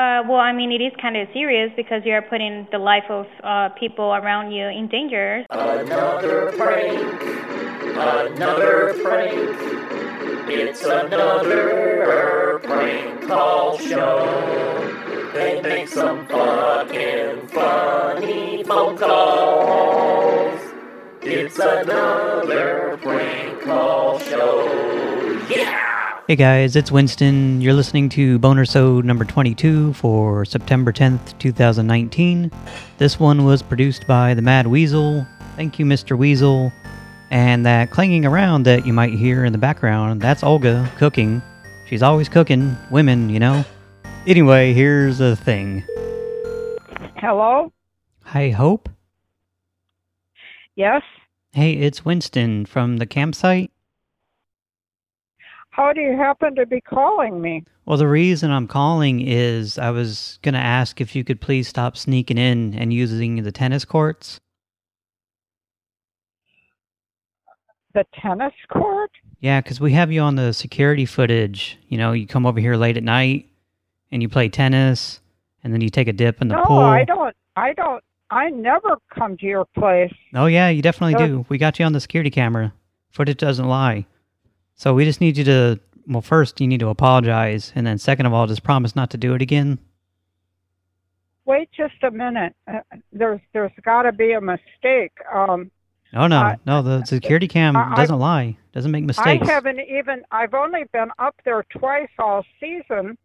Uh, well, I mean, it is kind of serious because you are putting the life of uh, people around you in danger. Another prank. Another prank. It's another prank call show. They make some fucking funny phone calls. It's another prank call show. Yeah! Hey guys, it's Winston. You're listening to Boner So number 22 for September 10th, 2019. This one was produced by the Mad Weasel. Thank you, Mr. Weasel. And that clanging around that you might hear in the background, that's Olga cooking. She's always cooking. Women, you know. Anyway, here's the thing. Hello? Hi, Hope? Yes? Hey, it's Winston from the campsite. How do you happen to be calling me? Well, the reason I'm calling is I was going to ask if you could please stop sneaking in and using the tennis courts. The tennis court? Yeah, because we have you on the security footage. You know, you come over here late at night and you play tennis and then you take a dip in the no, pool. I don't. I don't. I never come to your place. Oh, yeah, you definitely Uh, do. We got you on the security camera. Footage doesn't lie. So we just need you to, well, first you need to apologize, and then second of all, just promise not to do it again. Wait just a minute. Uh, there's there's got to be a mistake. Um, No, no, I- no, the security cam I- I- doesn't lie. Doesn't make mistakes. I haven't even. I've only been up there twice all season,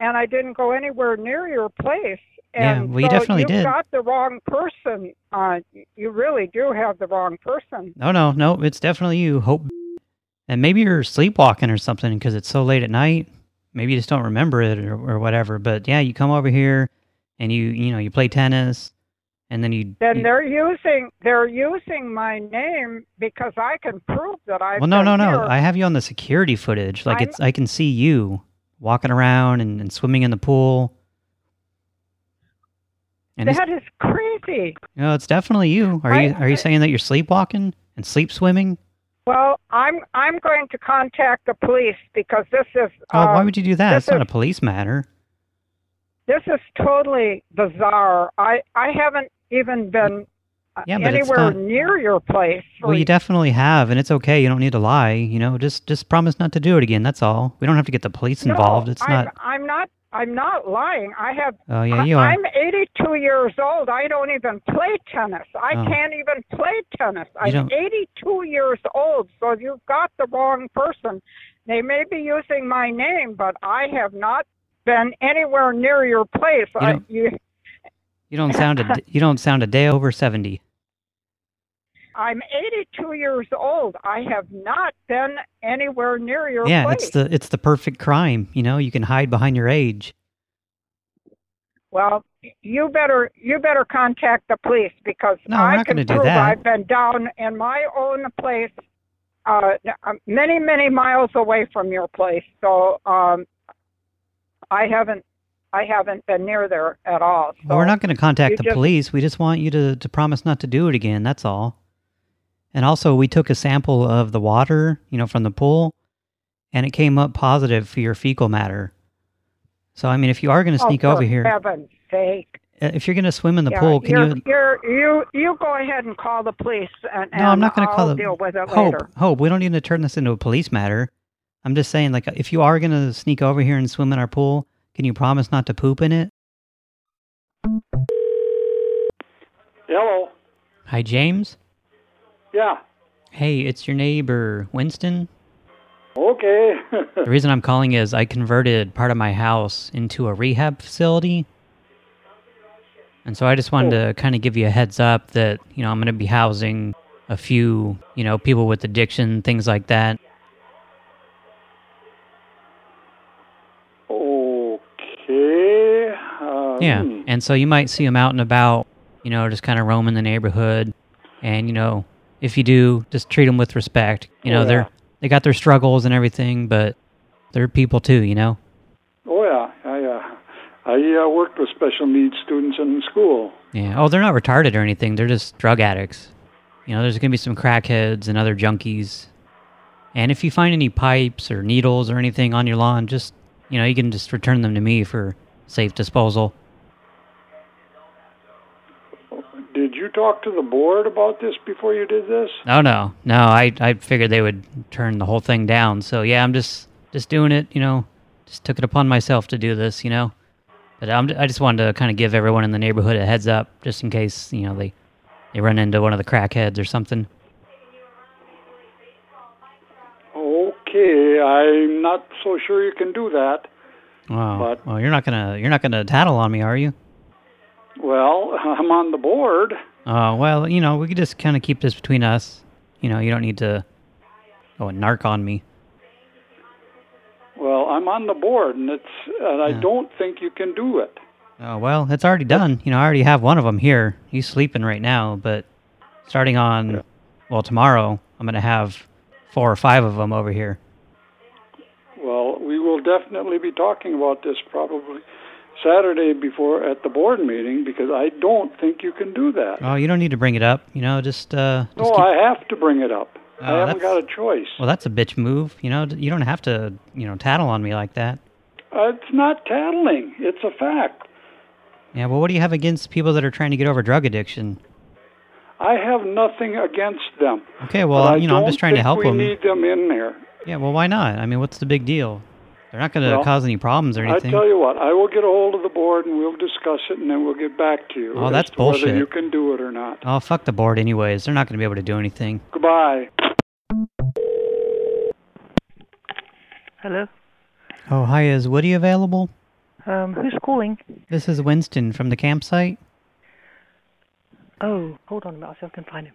and I didn't go anywhere near your place. Yeah, And well, you so definitely you've did. got the wrong person. Uh, you really do have the wrong person. No, no, no, it's definitely you, Hope. And maybe you're sleepwalking or something because it's so late at night. Maybe you just don't remember it or, or whatever. But yeah, you come over here and you, you know, you play tennis and then you... Then you- they're using they're using my name because I can prove that I've well, no, no, no. here. I have you on the security footage. Like, I'm- it's I can see you walking around and, and swimming in the pool. And that is crazy. you know, it's definitely you. Are I- you are you saying that you're sleepwalking and sleep swimming? Well, I'm I'm going to contact the police because this is Oh, why um, would you do that? It's not a police matter. this is totally bizarre. I I haven't even been Yeah, anywhere near your place. Well, you definitely have, and it's okay. You don't need to lie. You know, just just promise not to do it again. That's all. We don't have to get the police no, involved. It's I'm, not. I'm not. I'm not lying. I have. Oh yeah, I- you are. I'm 82 years old. I don't even play tennis. I Oh. can't even play tennis. I'm don't- 82 years old, so you've got the wrong person. They may be using my name, but I have not been anywhere near your place. You I, don't- you, You don't sound a you don't sound a day over seventy. I'm 82 years old. I have not been anywhere near your Yeah, place. it's the it's the perfect crime. You know, you can hide behind your age. Well, you better you better contact the police because No, I not can prove that. I've been down in my own place, uh, many many miles away from your place. So um, I haven't I haven't been near there at all. So Well, we're not going to contact the just- police. We just want you to to promise not to do it again. That's all. And also, we took a sample of the water, you know, from the pool, and it came up positive for your fecal matter. So, I mean, if you are going to Oh, sneak for over here, heaven's sake! uh, if you're going to swim in the yeah, pool, can you're, you you're you you go ahead and call the police, and, No, I'm not going to call I'll the deal with it Hope. later. Hope, we don't need to turn this into a police matter. I'm just saying, like, if you are going to sneak over here and swim in our pool, can you promise not to poop in it? Hello. Hi, James. Yeah. Hey, it's your neighbor, Winston. Okay. The reason I'm calling is I converted part of my house into a rehab facility. And so I just wanted to kind of give you a heads up that, you know, I'm going to be housing a few, you know, people with addiction, things like that. okay. Uh, Yeah, and so you might see them out and about, you know, just kind of roaming the neighborhood. And, you know, if you do, just treat them with respect. You know, Oh, they're they got their struggles and everything, but they're people too, you know? Oh yeah. I uh, I uh, worked with special needs students in school. Yeah. Oh, they're not retarded or anything. They're just drug addicts. You know, there's going to be some crackheads and other junkies. And if you find any pipes or needles or anything on your lawn, just, you know, you can just return them to me for safe disposal. Did you talk to the board about this before you did this? No, no, no. I I figured they would turn the whole thing down. So yeah, I'm just just doing it. You know, just took it upon myself to do this. You know, but I'm I just wanted to kind of give everyone in the neighborhood a heads up, just in case you know they they run into one of the crackheads or something. Okay, I'm not so sure you can do that. Wow. But- well, you're not gonna you're not gonna tattle on me, are you? Well, I'm on the board. Uh, well, you know, we could just kind of keep this between us. You know, you don't need to go and narc on me. Well, I'm on the board, and it's and I Yeah. don't think you can do it. Oh, well, it's already done. You know, I already have one of them here. He's sleeping right now, but starting on, well, tomorrow, I'm going to have four or five of them over here. Well, we will definitely be talking about this probably Saturday before at the board meeting because I don't think you can do that. Oh, you don't need to bring it up. You know, just, uh... Just no, keep- I have to bring it up. I Oh, haven't got a choice. Well, that's a bitch move. You know, you don't have to, you know, tattle on me like that. Uh, it's not tattling. It's a fact. Yeah, well, what do you have against people that are trying to get over drug addiction? I have nothing against them. Okay, well, you know, I'm just trying to help we them. need them in there. Yeah, well, why not? I mean, what's the big deal? They're not going to Well, cause any problems or anything. I tell you what, I will get a hold of the board and we'll discuss it, and then we'll get back to you. Oh, that's to Whether you can do it or not. Oh, fuck the board anyways. They're not going to be able to do anything. Goodbye. Hello. Oh, hi, is Woody available? Um, who's calling? This is Winston from the campsite. Oh, hold on a minute. I'll see if I can find him.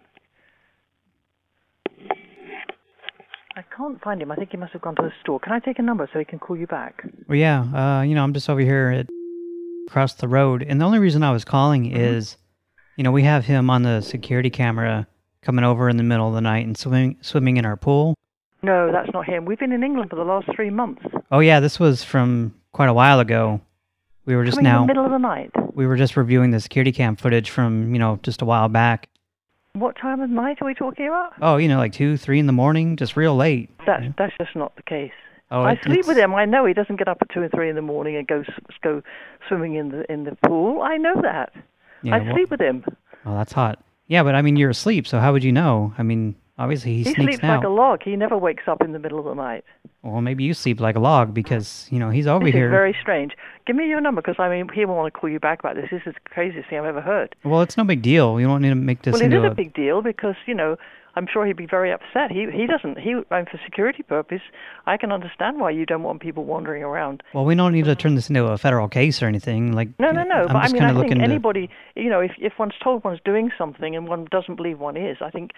I can't find him. I think he must have gone to the store. Can I take a number so he can call you back? Well, yeah, uh, you know, I'm just over here at across the road, and the only reason I was calling is, you know, we have him on the security camera coming over in the middle of the night and swimming swimming in our pool. No, that's not him. We've been in England for the last three months. Oh yeah, this was from quite a while ago. We were just Coming in now the middle of the night. we were just reviewing the security cam footage from you know just a while back. What time of night are we talking about? Oh, you know, like two, three in the morning, just real late. That's that's just not the case. Oh, I sleep it's- with him. I know he doesn't get up at two and three in the morning and go go swimming in the in the pool. I know that. Yeah, I well- sleep with him. Oh, that's hot. Yeah, but I mean, you're asleep, so how would you know? I mean, obviously he, He, sneaks sleeps out. like a log. He never wakes up in the middle of the night. Well, maybe you sleep like a log because you know he's over this here. very strange. Give me your number because I mean he will want to call you back about this. This is the craziest thing I've ever heard. Well, it's no big deal. You don't need to make this well, it is a. a big deal because you know I'm sure he'd be very upset. He he doesn't. He mean, for security purpose, I can understand why you don't want people wandering around. Well, we don't need to turn this into a federal case or anything. Like No, no, no. I'm but I mean, I think looking to. anybody, you know, if if one's told one's doing something and one doesn't believe one is, I think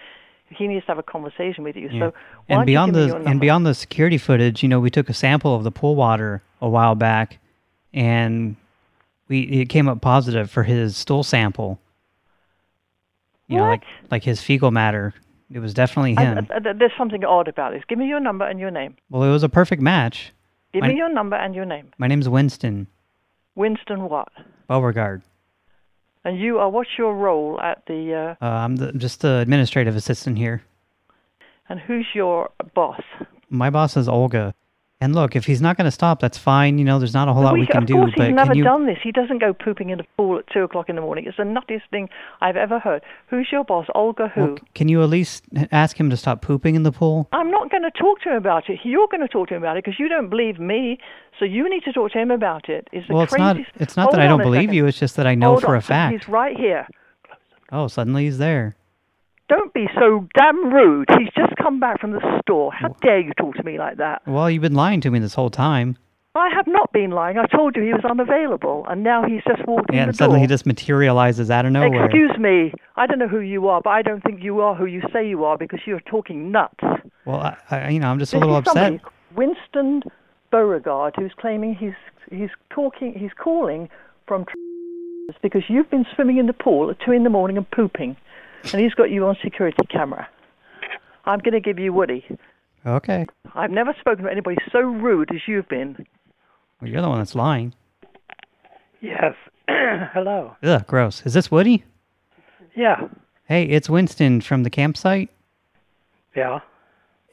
he needs to have a conversation with you. Yeah. So and beyond the and beyond the security footage, you know, we took a sample of the pool water a while back, and we it came up positive for his stool sample. You know, What? like like his fecal matter. It was definitely I- him. I- there's something odd about this. Give me your number and your name. well, it was a perfect match. Give My- me your number and your name. My name's Winston Winston what? Beauregard. And you are what's your role at the uh, Uh, I'm the, just the administrative assistant here. and who's your boss? My boss is Olga. And look, if he's not going to stop, that's fine. You know, there's not a whole lot We- we can of do. course, but he's never can you? done this. He doesn't go pooping in the pool at two o'clock in the morning. It's the nuttiest thing I've ever heard. Who's your boss? Olga who? well, can you at least ask him to stop pooping in the pool? I'm not going to talk to him about it. You're going to talk to him about it because you don't believe me. So you need to talk to him about it. It's the Well, it's not. It's not Hold that I don't believe second. you. It's just that I know Hold for on. a fact. He's right here. Oh, suddenly he's there. Don't be so damn rude. He's just come back from the store. How dare you talk to me like that? Well, you've been lying to me this whole time. I have not been lying. I told you he was unavailable, and now he's just walking Yeah, the and suddenly door. he just materializes out of nowhere. Excuse me. I don't know who you are, but I don't think you are who you say you are because you're talking nuts. Well, I, I, you know, I'm just a little is somebody, upset. Winston Beauregard, who's claiming he's he's talking he's calling from because you've been swimming in the pool at two in the morning and pooping, and he's got you on security camera. I'm going to give you Woody. Okay. I've never spoken to anybody so rude as you've been. Well, you're the one that's lying. Yes. Hello. Ugh, gross. Is this Woody? Yeah. Hey, it's Winston from the campsite. Yeah.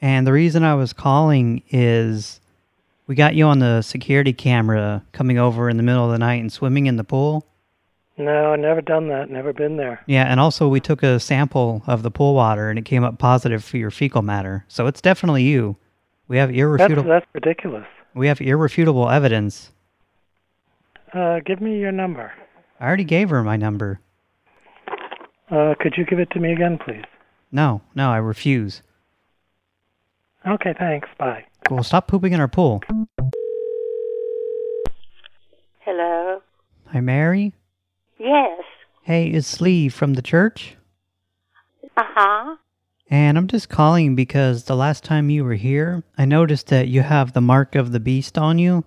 And the reason I was calling is We got you on the security camera coming over in the middle of the night and swimming in the pool. No, I never done that. Never been there. Yeah, and also we took a sample of the pool water and it came up positive for your fecal matter. So it's definitely you. We have That's irrefutable that's ridiculous. we have irrefutable evidence. Uh, give me your number. I already gave her my number. Uh, could you give it to me again, please? No, no, I refuse. Okay, thanks. Bye. Well, stop pooping in our pool. Hello? Hi, Mary. Yes. Hey, it's Sleeve from the church. Uh-huh. And I'm just calling because the last time you were here, I noticed that you have the mark of the beast on you.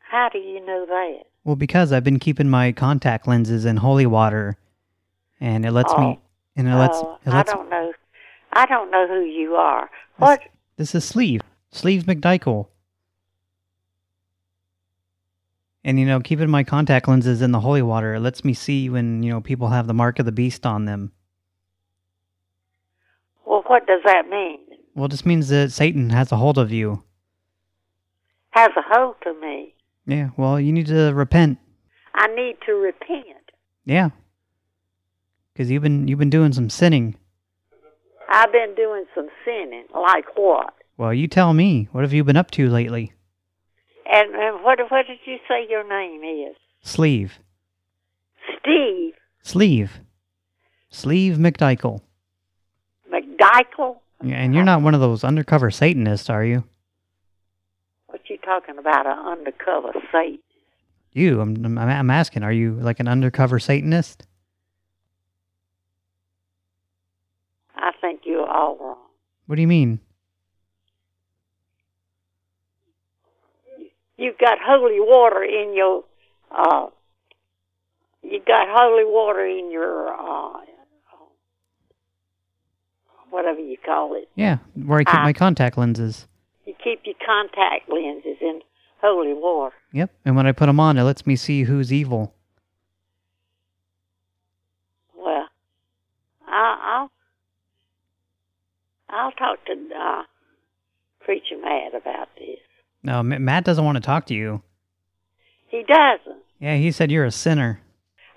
How do you know that? Well, because I've been keeping my contact lenses in holy water, and it lets me, and it lets, oh, it lets. I don't know. I don't know who you are. What? This is Sleeve, Sleeve McDykel. And you know, keeping my contact lenses in the holy water, it lets me see when you know people have the mark of the beast on them. Well, what does that mean? Well, it just means that Satan has a hold of you. Has a hold of me. Yeah. Well, you need to repent. I need to repent. Yeah. Because you've been you've been doing some sinning. I've been doing some sinning. Like what? Well, you tell me. What have you been up to lately? And, and what what did you say your name is? Sleeve. Steve Sleeve. Sleeve McDykel. McDykel? Yeah, and you're not one of those undercover Satanists, are you? What you talking about, an undercover Satanist? You, I'm, I'm, I'm asking, are you like an undercover Satanist? I think you're all wrong. What do you mean? You got holy water in your, uh, you got holy water in your, uh, whatever you call it. Yeah, where I keep Ah. my contact lenses. You keep your contact lenses in holy water. Yep, and when I put them on, it lets me see who's evil. Well, I, I'll, I'll talk to uh, Preacher Matt about this. No, Matt doesn't want to talk to you. He doesn't. Yeah, he said you're a sinner.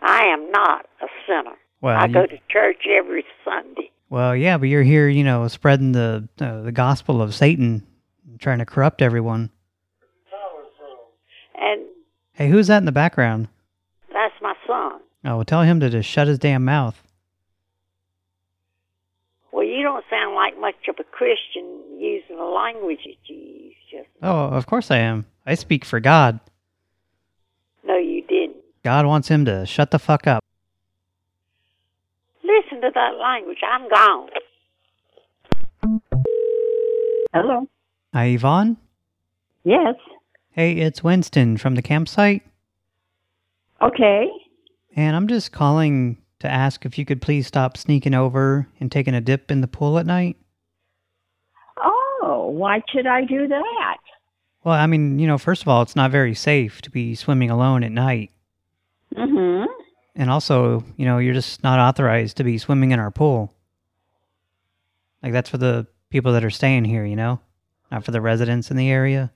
I am not a sinner. Well, I you- go to church every Sunday. Well, yeah, but you're here, you know, spreading the uh, the gospel of Satan, trying to corrupt everyone. And Hey, who's that in the background? that's my son. Oh, well, tell him to just shut his damn mouth. Well, you don't sound like much of a Christian using the language that you use. Oh, of course I am. I speak for God. no, you didn't. God wants him to shut the fuck up. Listen to that language. I'm gone. Hello. Hi, Yvonne? Yes. Hey, it's Winston from the campsite, Okay. and I'm just calling to ask if you could please stop sneaking over and taking a dip in the pool at night. Why should I do that? Well, I mean, you know, first of all, it's not very safe to be swimming alone at night. Mm-hmm. And also, you know, you're just not authorized to be swimming in our pool. Like, that's for the people that are staying here, you know? Not for the residents in the area.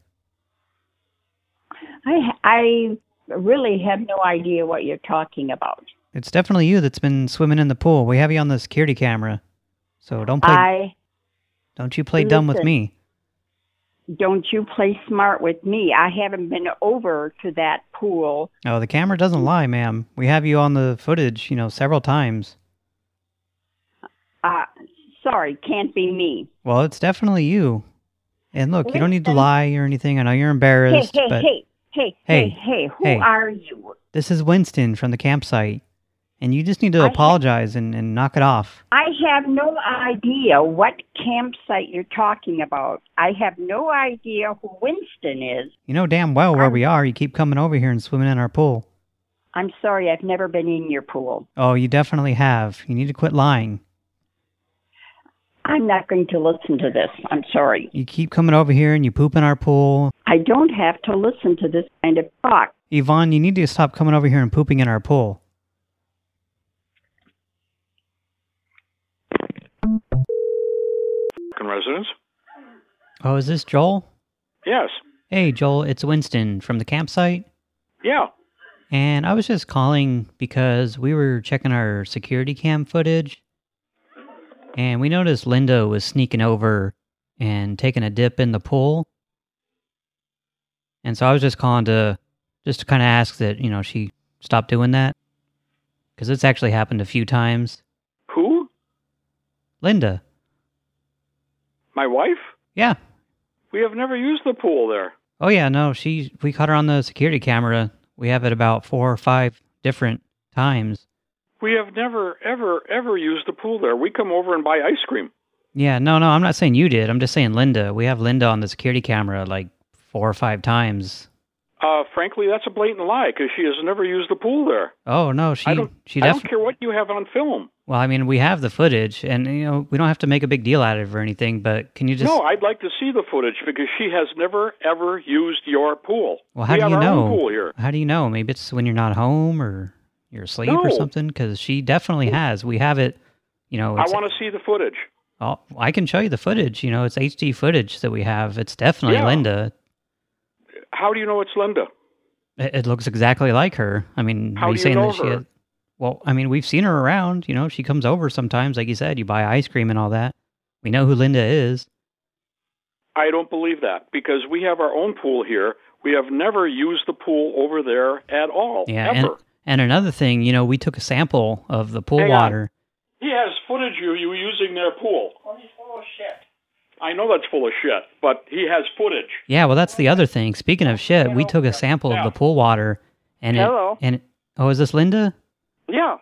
I I really have no idea what you're talking about. It's definitely you that's been swimming in the pool. We have you on the security camera. So don't play I don't you play dumb with me. Don't you play smart with me. I haven't been over to that pool. Oh, the camera doesn't lie, ma'am. We have you on the footage, you know, several times. Uh sorry, can't be me. Well, it's definitely you. And look, you don't need to lie or anything. I know you're Hey, embarrassed, hey, but hey, hey, Hey, hey, hey, who hey. are you? this is Winston from the campsite. And you just need to I- apologize and, and knock it off. I have no idea what campsite you're talking about. I have no idea who Winston is. You know damn well where we are. You keep coming over here and swimming in our pool. I'm sorry, I've never been in your pool. Oh, you definitely have. You need to quit lying. I'm not going to listen to this. I'm sorry. You keep coming over here and you poop in our pool. I don't have to listen to this kind of talk. Yvonne, you need to stop coming over here and pooping in our pool. Residence. Oh, is this Joel? Yes. Hey, Joel, it's Winston from the campsite. Yeah. And I was just calling because we were checking our security cam footage. And we noticed Linda was sneaking over and taking a dip in the pool. And so I was just calling to just to kind of ask that, you know, she stop doing that. Because it's actually happened a few times. Who? Linda. My wife? Yeah. We have never used the pool there. Oh yeah, no, she we caught her on the security camera. We have it about four or five different times. We have never, ever, ever used the pool there. We come over and buy ice cream. Yeah, no, no, I'm not saying you did. I'm just saying Linda. We have Linda on the security camera like four or five times. Uh, frankly, that's a blatant lie because she has never used the pool there. Oh no, she I don't, she I don't care what you have on film. Well, I mean, we have the footage, and you know, we don't have to make a big deal out of it or anything. But can you just? No, I'd like to see the footage because she has never, ever used your pool. well, how we do you know? pool here. How do you know? Maybe it's when you're not home or you're asleep or something. Because she definitely has. We have it. You know, I want to see the footage. Oh, I can show you the footage. You know, it's HD footage that we have. It's definitely Yeah. Linda. How do you know it's Linda? It, it looks exactly like her. I mean, How are you do you saying know that she? her? Had, well, I mean, we've seen her around. You know, she comes over sometimes. Like you said, you buy ice cream and all that. We know who Linda is. I don't believe that because we have our own pool here. We have never used the pool over there at all, Yeah, and ever. and another thing, you know, we took a sample of the pool Hang on. water. He has footage of you using their pool. Oh, he's full of shit. I know that's full of shit, but he has footage. Yeah, well, that's the other thing. Speaking of shit, we took a sample of the pool water, and Hello. it and it, oh, is this Linda? Yeah.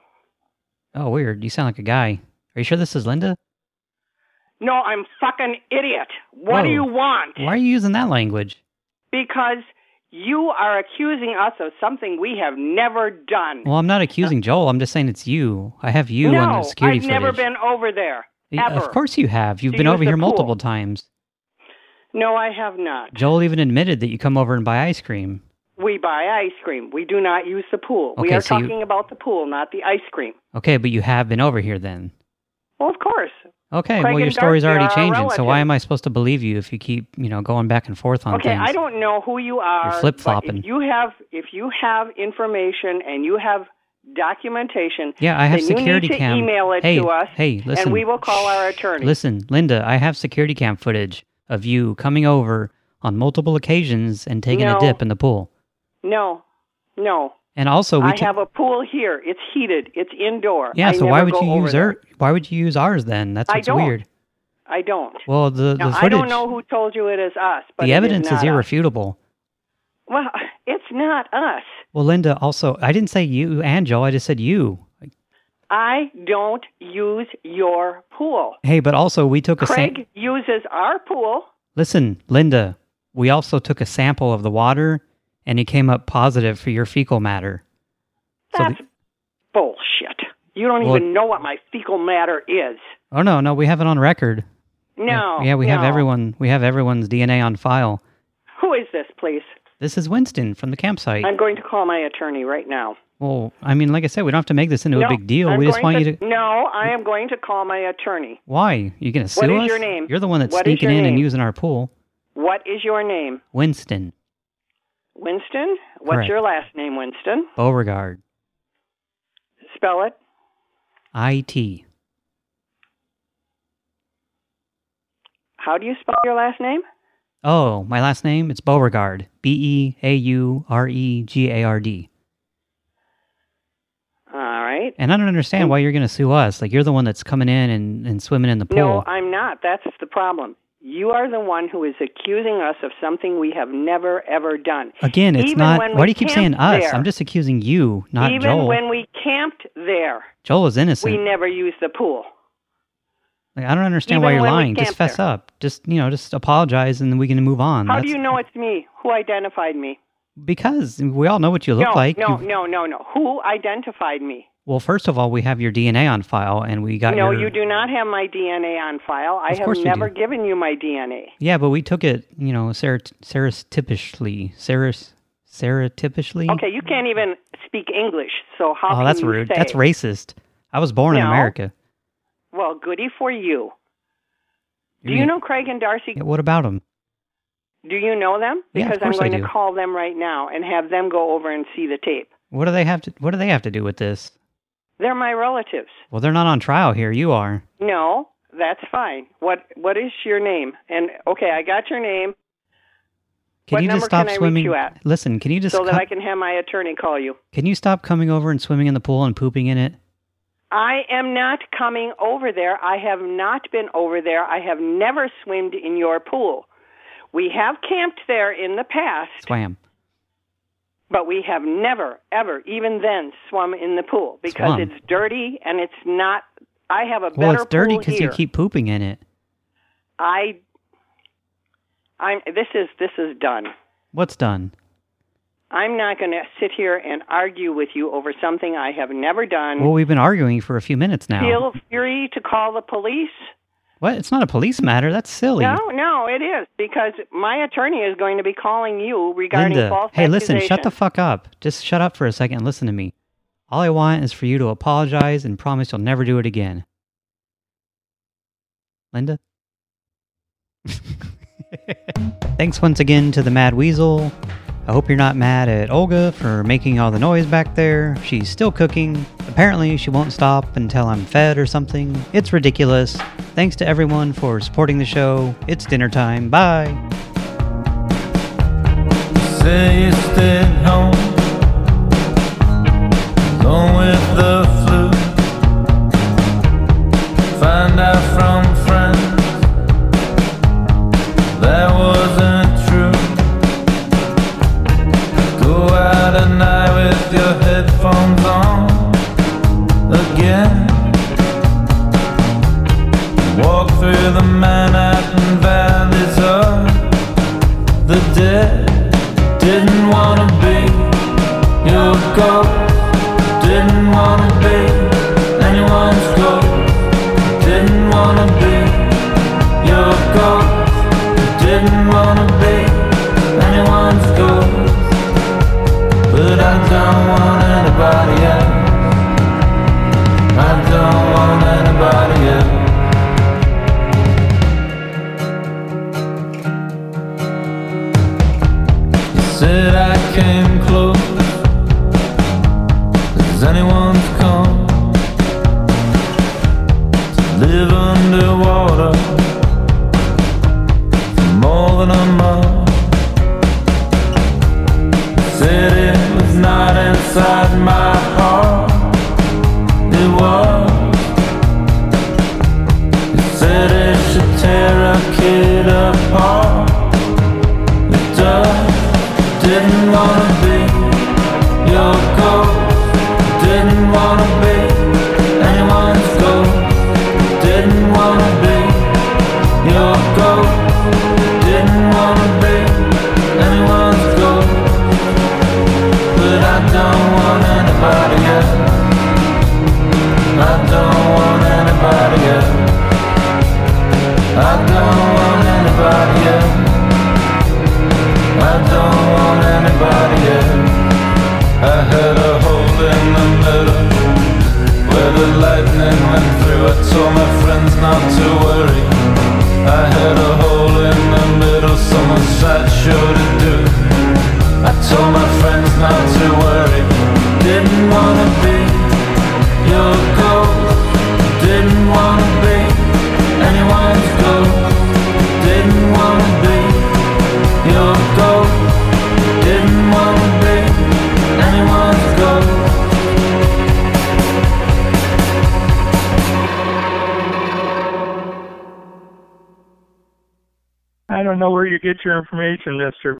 Oh, weird. You sound like a guy. Are you sure this is Linda? No, I'm fucking idiot. What do you want? Why are you using that language? Because you are accusing us of something we have never done. Well, I'm not accusing Joel. I'm just saying it's you. I have you no, on the security I've never been over there. Ever. Of course you have. You've To been over here pool. multiple times. No, I have not. Joel even admitted that you come over and buy ice cream. We buy ice cream. We do not use the pool. we are so you- talking about the pool, not the ice cream. Okay, but you have been over here then. Well, of course. Okay, Craig well your story's already changing, so why am I supposed to believe you if you keep, you know, going back and forth on Okay, things? I don't know who you are. You're flip-flopping. If you have, if you have information and you have documentation, Yeah, I have then security you need to cam. email it hey, to us, hey, listen. and we will call our attorney. Listen, Linda, I have security cam footage of you coming over on multiple occasions and taking No. a dip in the pool. No, no. And also, we I have a pool here. It's heated. It's indoor. yeah. I so why would you use our? Why would you use ours then? That's I what's weird. I don't. Well, the Now, the I don't know who told you it is us, but the evidence is, is not us. Well, it's not us. Well, Linda, also, I didn't say you and Joel. I just said you. I don't use your pool. Hey, but also we took a sam- Craig uses our pool. Listen, Linda, we also took a sample of the water, and it came up positive for your fecal matter. So That's bullshit. You don't Well- even know what my fecal matter is. Oh no, no, we have it on record. No. yeah, we have everyone. We have everyone's DNA on file. Who is this, please? This is Winston from the campsite. I'm going to call my attorney right now. well, I mean, like I said, we don't have to make this into no, a big deal. I'm we just going want you to. No, I am going to call my attorney. Why? You're gonna sue us? What is your name? You're the one that's What sneaking in and name? using our pool. What is your name? Winston Winston? What's Correct. your last name, Winston? Beauregard. Spell it. I T. How do you spell your last name? Oh, my last name? It's Beauregard. B E A U R E G A R D. All right. And I don't understand why you're going to sue us. Like, you're the one that's coming in and, and swimming in the pool. No, I'm not. That's the problem. You are the one who is accusing us of something we have never, ever done. Again, it's Even not... Why do you keep saying us? there- I'm just accusing you, not Even Joel. when we camped there, Joel is innocent. we never used the pool. Like, I don't understand even why you're lying. Just fess there. up. Just, you know, just apologize and then we can move on. How That's do you know it's me? Who identified me? Because we all know what you look no, like. no, You- no, no, no. Who identified me? Well, first of all, we have your DNA on file and we got no, your... you do not have my DNA on file. I have never given you my DNA. Yeah, but we took it, you know, serotypically. Seras, serotypically? Okay, you can't even speak English, so how oh, that's rude. say? That's racist. I was born in America. Well, goody for you. Do You you mean- know Craig and Darcy? Yeah, what about them? Do you know them? Yeah, of Because I'm course I going to call them right now and have them go over and see the tape. What do they have to What do they have to do with this? They're my relatives. Well, they're not on trial here. You are. No, that's fine. What What is your name? And okay, I got your name. Can what you just stop swimming? reach you at? Listen, can you just so that I can have my attorney call you. can you stop coming over and swimming in the pool and pooping in it? I am not coming over there. I have not been over there. I have never swimmed in your pool. We have camped there in the past, Swam. but we have never, ever, even then, swum in the pool because Swum. it's dirty and it's not. I have a better Well, it's dirty because you keep pooping in it. I. I'm. This is this is done. What's done? I'm not going to sit here and argue with you over something I have never done. Well, we've been arguing for a few minutes now. Feel free to call the police. What? It's not a police matter. That's silly. No, no, it is because my attorney is going to be calling you regarding Linda, false hey, listen, shut the fuck up. Just shut up for a second and listen to me. All I want is for you to apologize and promise you'll never do it again. Linda? Thanks once again to the Mad Weasel. I hope you're not mad at Olga for making all the noise back there. She's still cooking. Apparently, she won't stop until I'm fed or something. It's ridiculous. Thanks to everyone for supporting the show. It's dinner time. Bye. The dead. Didn't wanna be your ghost. Didn't wanna be anyone's ghost. Didn't wanna be your ghost. Didn't wanna be anyone's ghost. But I don't want anybody else. Said I came close as anyone's come to live underwater for more than a month. Get your information, mister.